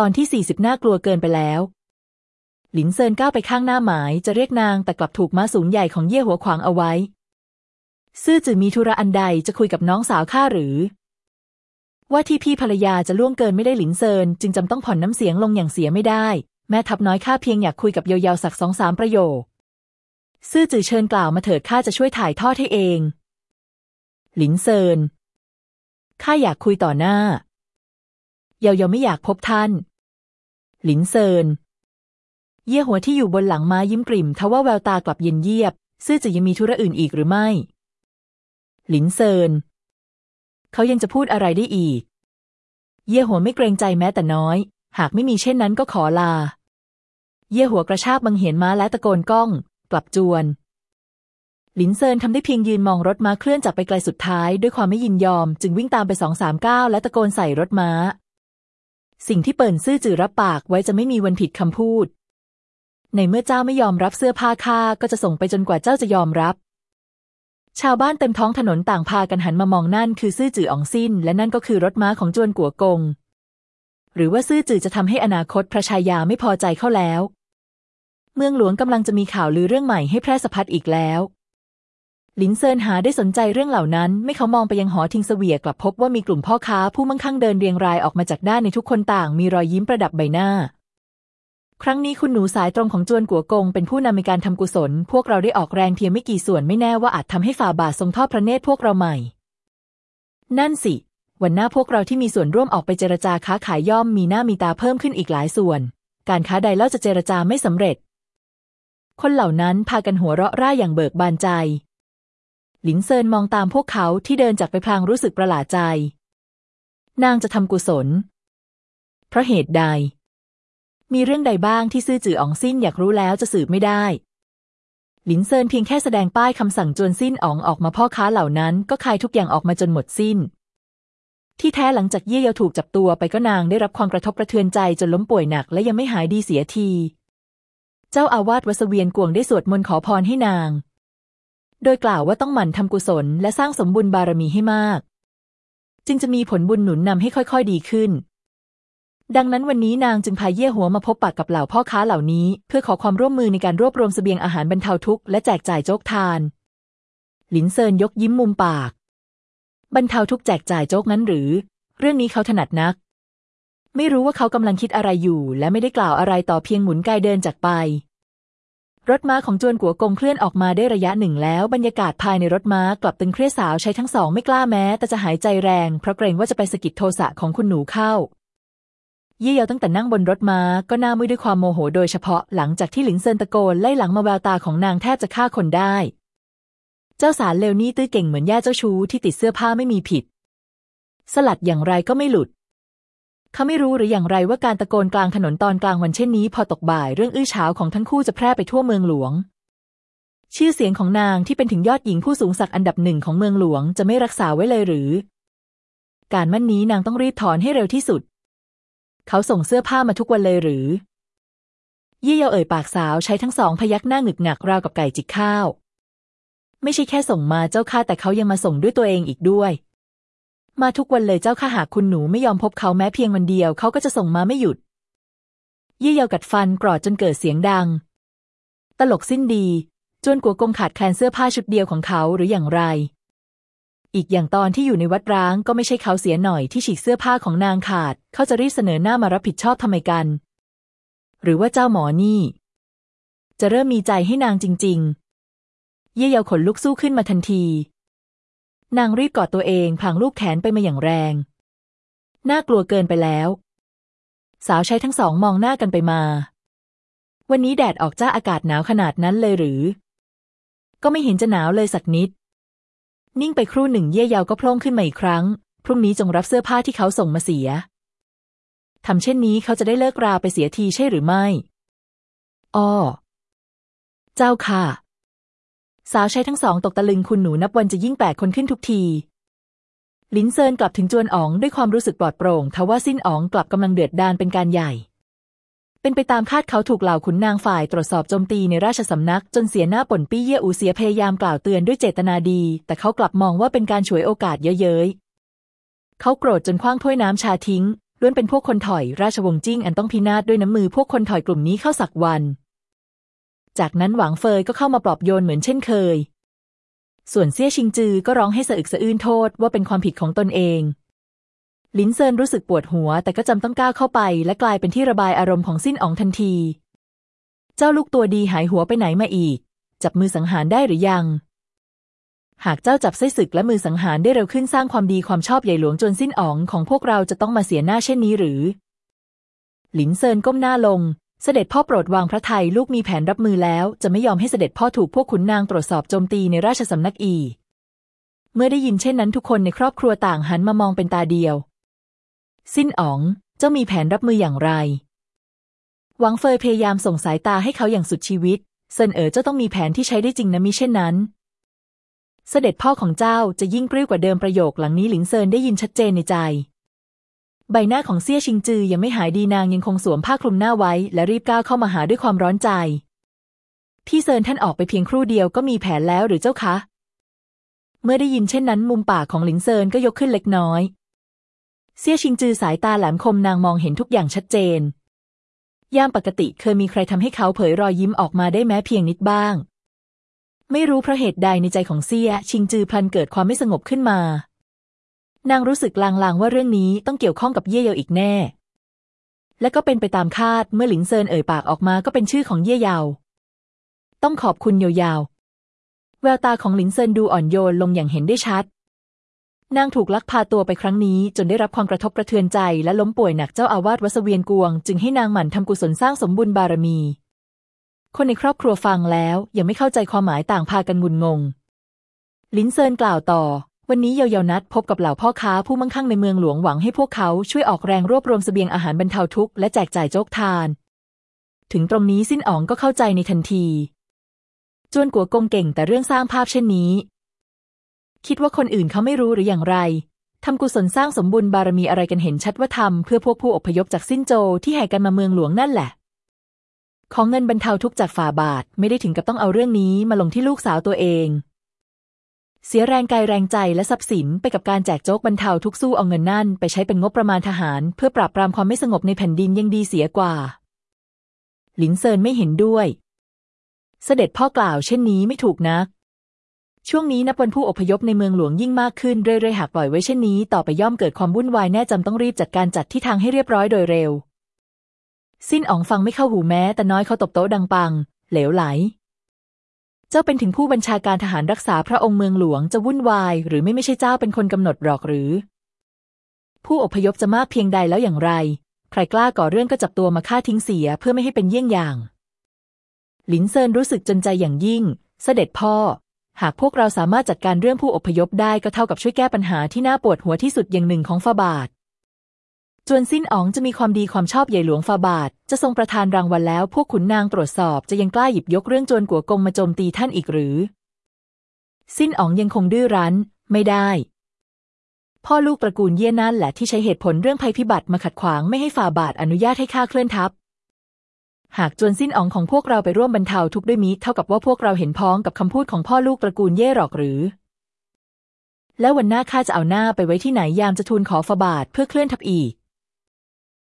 ตอนที่สี่สิบน่ากลัวเกินไปแล้ว หลินเซินก้าวไปข้างหน้าหมายจะเรียกนางแต่กลับถูกม้าสูงใหญ่ของเย่หัวขวางเอาไว้ ซื่อจือมีธุระอันใดจะคุยกับน้องสาวข้าหรือ ว่าที่พี่ภรรยาจะล่วงเกินไม่ได้หลินเซิน จึงจำต้องผ่อนน้ำเสียงลงอย่างเสียไม่ได้ แม่ทัพน้อยข้าเพียงอยากคุยกับเยาเยาสักสองสามประโยค ซื่อจือเชิญกล่าวมาเถิดข้าจะช่วยถ่ายทอดให้เอง หลินเซินข้าอยากคุยต่อหน้า เยาเยาไม่อยากพบท่าน หลินเซิน เย่หัวที่อยู่บนหลังม้ายิ้มกริ่มทว่าแววตากลับเย็นเยียบ ซื่อจะยังมีธุระอื่นอีกหรือไม่ หลินเซิน เขายังจะพูดอะไรได้อีก เย่หัวไม่เกรงใจแม้แต่น้อย หากไม่มีเช่นนั้นก็ขอลา เย่หัวกระชากบังเหียนม้าและตะโกนก้อง กลับจวนหลินเซินทำได้เพียงยืนมองรถม้าเคลื่อนจากไปไกลสุดท้าย ด้วยความไม่ยินยอม จึงวิ่งตามไปสองสามก้าวและตะโกนใส่รถม้า สิ่งที่เปิ่นซื่อจือรับปากไว้จะไม่มีวันผิดคำพูด ในเมื่อเจ้าไม่ยอมรับเสื้อผ้าข้าก็จะส่งไปจนกว่าเจ้าจะยอมรับ ชาวบ้านเต็มท้องถนนต่างพากันหันมามองนั่นคือซื่อจืออองซินและนั่นก็คือรถม้าของจวนกัวกง หรือว่าซื่อจือจะทำให้อนาคตพระชายาไม่พอใจเข้าแล้ว เมืองหลวงกำลังจะมีข่าวลือเรื่องใหม่ให้แพร่สะพัดอีกแล้ว หลินเซินหาได้สนใจเรื่องเหล่านั้น ไม่เขามองไปยังหอทิงเสวียกลับพบว่ามีกลุ่มพ่อค้าผู้มั่งคั่งเดินเรียงรายออกมาจากด้านในทุกคนต่างมีรอยยิ้มประดับใบหน้า ครั้งนี้คุณหนูสายตรงของจวนกัวกง เป็นผู้นำในการทำกุศล พวกเราได้ออกแรงเพียงไม่กี่ส่วนไม่แน่ว่าอาจทำให้ฝ่าบาททรงทอดพระเนตรพวกเราใหม่ นั่นสิ วันหน้าพวกเราที่มีส่วนร่วมออกไปเจรจาค้าขายย่อมมีหน้ามีตาเพิ่มขึ้นอีกหลายส่วน การค้าใดเล่าจะเจรจาไม่สำเร็จ คนเหล่านั้นพากันหัวเราะร่าอย่างเบิกบานใจ หลินเซินมองตามพวกเขาที่เดินจากไปพลางรู้สึกประหลาดใจ นางจะทำกุศล เพราะเหตุใด มีเรื่องใดบ้างที่ซื่อจืออ๋องสิ้นอยากรู้แล้วจะสืบไม่ได้ หลินเซินเพียงแค่แสดงป้ายคำสั่งจวนสิ้นอ๋องออกมาพ่อค้าเหล่านั้นก็คายทุกอย่างออกมาจนหมดสิ้น ที่แท้หลังจากเย่เยาถูกจับตัวไปก็นางได้รับความกระทบกระเทือนใจจนล้มป่วยหนักและยังไม่หายดีเสียที เจ้าอาวาสวัสเวียนกวงได้สวดมนต์ขอพรให้นาง โดยกล่าวว่าต้องหมั่นทำกุศลและสร้างสมบุญบารมีให้มาก จึงจะมีผลบุญหนุนนำให้ค่อยๆดีขึ้น ดังนั้นวันนี้นางจึงพาเย่หัวมาพบปากกับเหล่าพ่อค้าเหล่านี้ เพื่อขอความร่วมมือในการรวบรวมสเสบียงอาหารบรรเทาทุกข์และแจกจ่ายโจ๊กทาน หลินเซินยกยิ้มมุมปาก บรรเทาทุกข์แจกจ่ายโจ๊กนั้นหรือ เรื่องนี้เขาถนัดนัก ไม่รู้ว่าเขากำลังคิดอะไรอยู่ และไม่ได้กล่าวอะไรต่อเพียงหมุนกายเดินจากไป รถม้าของจวนกัวกงเคลื่อนออกมาได้ระยะหนึ่งแล้ว บรรยากาศภายในรถม้ากลับตึงเครียดสาวใช้ทั้งสองไม่กล้าแม้ แต่จะหายใจแรง เพราะเกรงว่าจะไปสะกิดโทสะของคุณหนูเข้า เยี่ยวตั้งแต่นั่งบนรถม้าก็หน้ามืดด้วยความโมโหโดยเฉพาะหลังจากที่หลิงเซินตะโกนไล่หลังมาแววตาของนางแทบจะฆ่าคนได้ เจ้าสารเลวนี่ตื้อเก่งเหมือนย่าเจ้าชู้ที่ติดเสื้อผ้าไม่มีผิด สลัดอย่างไรก็ไม่หลุด เขาไม่รู้หรืออย่างไรว่าการตะโกนกลางถนนตอนกลางวันเช่นนี้ พอตกบ่ายเรื่องอื้อฉาวของทั้งคู่จะแพร่ไปทั่วเมืองหลวง ชื่อเสียงของนางที่เป็นถึงยอดหญิงผู้สูงศักดิ์อันดับหนึ่งของเมืองหลวงจะไม่รักษาไว้เลยหรือ การมั่นนี้นางต้องรีบถอนให้เร็วที่สุด เขาส่งเสื้อผ้ามาทุกวันเลยหรือยี่เยาเอ่ยปากสาวใช้ทั้งสองพยักหน้าหงึกหนักราวกับไก่จิกข้าว ไม่ใช่แค่ส่งมาเจ้าข้าแต่เขายังมาส่งด้วยตัวเองอีกด้วย มาทุกวันเลยเจ้าค่ะหากคุณหนูไม่ยอมพบเขาแม้เพียงวันเดียวเขาก็จะส่งมาไม่หยุดยี่เยากัดฟันกรอดจนเกิดเสียงดัง ตลกสิ้นดีจนกัวกงขาดแคลนเสื้อผ้าชุดเดียวของเขาหรืออย่างไร อีกอย่างตอนที่อยู่ในวัดร้างก็ไม่ใช่เขาเสียหน่อยที่ฉีกเสื้อผ้าของนางขาด เขาจะรีบเสนอหน้ามารับผิดชอบทำไมกัน หรือว่าเจ้าหมอนี่ จะเริ่มมีใจให้นางจริง ๆ เยี่เยาขนลุกสู้ขึ้นมาทันที นางรีบกอดตัวเองพลางลูกแขนไปมาอย่างแรง น่ากลัวเกินไปแล้ว สาวใช้ทั้งสองมองหน้ากันไปมา วันนี้แดดออกจ้าอากาศหนาวขนาดนั้นเลยหรือ ก็ไม่เห็นจะหนาวเลยสักนิด นิ่งไปครู่หนึ่งเย่ยาวก็โพล่งขึ้นมาอีกครั้ง พรุ่งนี้จงรับเสื้อผ้าที่เขาส่งมาเสียทำเช่นนี้เขาจะได้เลิกราไปเสียทีใช่หรือไม่ อ้อ เจ้าค่ะ สาวใช้ทั้งสองตกตะลึงคุณหนูนับวันจะยิ่งแปลกคนขึ้นทุกทีลินเซินกลับถึงจวนอ๋องด้วยความรู้สึกปลอดโปร่งทว่าสิ้นอ๋องกลับกำลังเดือดดานเป็นการใหญ่ เป็นไปตามคาดเขาถูกเหล่าขุนนางฝ่ายตรวจสอบโจมตีในราชสำนัก จนเสียหน้าป่นปี้เย่อูเสียพยายามกล่าวเตือนด้วยเจตนาดี แต่เขากลับมองว่าเป็นการฉวยโอกาสเยอะเย้ยเขาโกรธจนคว้างถ้วยน้ำชาทิ้งล้วนเป็นพวกคนถอยราชวงศ์จิ้งอันต้องพินาศด้วยน้ำมือพวกคนถอยกลุ่มนี้เข้าสักวัน จากนั้นหวังเฟยก็เข้ามาปลอบโยนเหมือนเช่นเคย ส่วนเซี่ยชิงจือก็ร้องให้สะอึกสะอื้นโทษว่าเป็นความผิดของตนเองลินเซินรู้สึกปวดหัว แต่ก็จำต้องก้าวเข้าไป และกลายเป็นที่ระบายอารมณ์ของสิ้นอ๋องทันที เจ้าลูกตัวดีหายหัวไปไหนมาอีก จับมือสังหารได้หรือยัง หากเจ้าจับไส้ศึกและมือสังหารได้เร็วขึ้นสร้างความดีความชอบใหญ่หลวงจนสิ้นอ๋องของพวกเราจะต้องมาเสียหน้าเช่นนี้หรือ หลินเซินก้มหน้าลง เสด็จพ่อโปรดวางพระทัยลูกมีแผนรับมือแล้ว จะไม่ยอมให้เสด็จพ่อถูกพวกขุนนางตรวจสอบโจมตีในราชสำนักอี เมื่อได้ยินเช่นนั้นทุกคนในครอบครัวต่างหันมามองเป็นตาเดียว สิ้นอ๋อง เจ้ามีแผนรับมืออย่างไร หวังเฟยพยายามส่งสายตาให้เขาอย่างสุดชีวิต เซินเอ๋อเจ้าต้องมีแผนที่ใช้ได้จริงนะมิเช่นนั้น เสด็จพ่อของเจ้าจะยิ่งกริ้วกว่าเดิมประโยคหลังนี้หลิงเซินได้ยินชัดเจนในใจ ใบหน้าของเซี่ยชิงจือยังไม่หายดีนางยังคงสวมผ้าคลุมหน้าไว้ และรีบก้าวเข้ามาหาด้วยความร้อนใจ พี่เซินท่านออกไปเพียงครู่เดียวก็มีแผนแล้วหรือเจ้าคะ เมื่อได้ยินเช่นนั้น มุมปากของหลิงเซินก็ยกขึ้นเล็กน้อย เซี่ยชิงจือสายตาแหลมคมนางมองเห็นทุกอย่างชัดเจน ยามปกติเคยมีใครทำให้เขาเผยรอยยิ้มออกมาได้แม้เพียงนิดบ้าง ไม่รู้เพราะเหตุใดในใจของเซี่ยชิงจือพลันเกิดความไม่สงบขึ้นมา นางรู้สึกลางๆว่าเรื่องนี้ต้องเกี่ยวข้องกับเย่เยาอีกแน่ และก็เป็นไปตามคาดเมื่อหลิงเซินเอ่ยปากออกมาก็เป็นชื่อของเย่เยา ต้องขอบคุณยาวๆ แววตาของหลิงเซินดูอ่อนโยนลงอย่างเห็นได้ชัด นางถูกลักพาตัวไปครั้งนี้จนได้รับความกระทบกระเทือนใจและล้มป่วยหนักเจ้าอาวาสวัสเวียนกวง จึงให้นางหมั่นทำกุศลสร้างสมบุญบารมี คนในครอบครัวฟังแล้วยังไม่เข้าใจความหมายต่างพากันงุนงงลินเซินกล่าวต่อ วันนี้เยาเยานัดพบกับเหล่าพ่อค้าผู้มั่งคั่งในเมืองหลวงหวังให้พวกเขาช่วยออกแรงรวบรวมสเสบียงอาหารบรรเทาทุกข์และแจกจ่ายโจ๊กทาน ถึงตรงนี้สิ้นอ๋องก็เข้าใจในทันที จวนกัวกงเก่งแต่เรื่องสร้างภาพเช่นนี้ คิดว่าคนอื่นเขาไม่รู้หรืออย่างไรทำกุศลสร้างสมบุญบารมีอะไรกันเห็นชัดว่าทำเพื่อพวกผู้อพยพจากสิ้นโจที่แห่กันมาเมืองหลวงนั่นแหละ ของเงินบรรเทาทุกจากฝ่าบาทไม่ได้ถึงกับต้องเอาเรื่องนี้มาลงที่ลูกสาวตัวเอง เสียแรงกายแรงใจและทรัพย์สินไปกับการแจกโจ๊กบรรเทาทุกสู้เอาเงินนั่น ไปใช้เป็นงบประมาณทหาร เพื่อปราบปรามความไม่สงบในแผ่นดินยังดีเสียกว่า หลินเซินไม่เห็นด้วย เสด็จพ่อกล่าวเช่นนี้ไม่ถูกนักช่วงนี้นับวันผู้อพยพในเมืองหลวงยิ่งมากขึ้นเรื่อยๆหากปล่อยไว้เช่นนี้ ต่อไปย่อมเกิดความวุ่นวายแน่จำต้องรีบจัดการจัดที่ทางให้เรียบร้อยโดยเร็ว สิ้นอ๋องฟังไม่เข้าหูแม้ แต่น้อยเขาตบโต๊ะดังปัง เหลวไหล เจ้าเป็นถึงผู้บัญชาการทหารรักษาพระองค์เมืองหลวงจะวุ่นวาย หรือไม่ไม่ใช่เจ้าเป็นคนกำหนดหรอกหรือ ผู้อพยพจะมากเพียงใดแล้วอย่างไร ใครกล้าก่อเรื่องก็จับตัวมาฆ่าทิ้งเสียเพื่อไม่ให้เป็นเยี่ยงอย่าง หลินเซินรู้สึกจนใจอย่างยิ่ง เสด็จพ่อ หากพวกเราสามารถจัดการเรื่องผู้อพยพได้ก็เท่ากับช่วยแก้ปัญหาที่น่าปวดหัวที่สุดอย่างหนึ่งของฟาบาท จวนสิ้นอ๋องจะมีความดีความชอบใหญ่หลวงฟาบาท จะทรงประทานรางวัลแล้ว พวกขุนนางตรวจสอบจะยังกล้าหยิบยกเรื่องจวนกัวกงมาโจมตีท่านอีกหรือ สิ้นอ๋องยังคงดื้อรั้น ไม่ได้ พ่อลูกตระกูลเย่นั่นแหละที่ใช้เหตุผลเรื่องภัยพิบัติมาขัดขวางไม่ให้ฝาบาทอนุญาตให้ข้าเคลื่อนทัพหากจวนสิ้นอ๋องของพวกเราไปร่วมบรรเทาทุกข์ด้วยมิเท่ากับว่าพวกเราเห็นพ้องกับคำพูดของพ่อลูกตระกูลเย่หรอกหรือ แล้ววันหน้าข้าจะเอาหน้าไปไว้ที่ไหนยามจะทูลขอฝาบาทเพื่อเคลื่อนทัพอีก